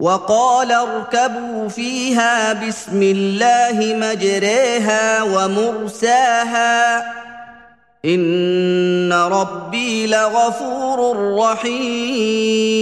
وقال اركبوا فيها بسم الله مجريها ومرساها. إن ربي لغفور رحيم.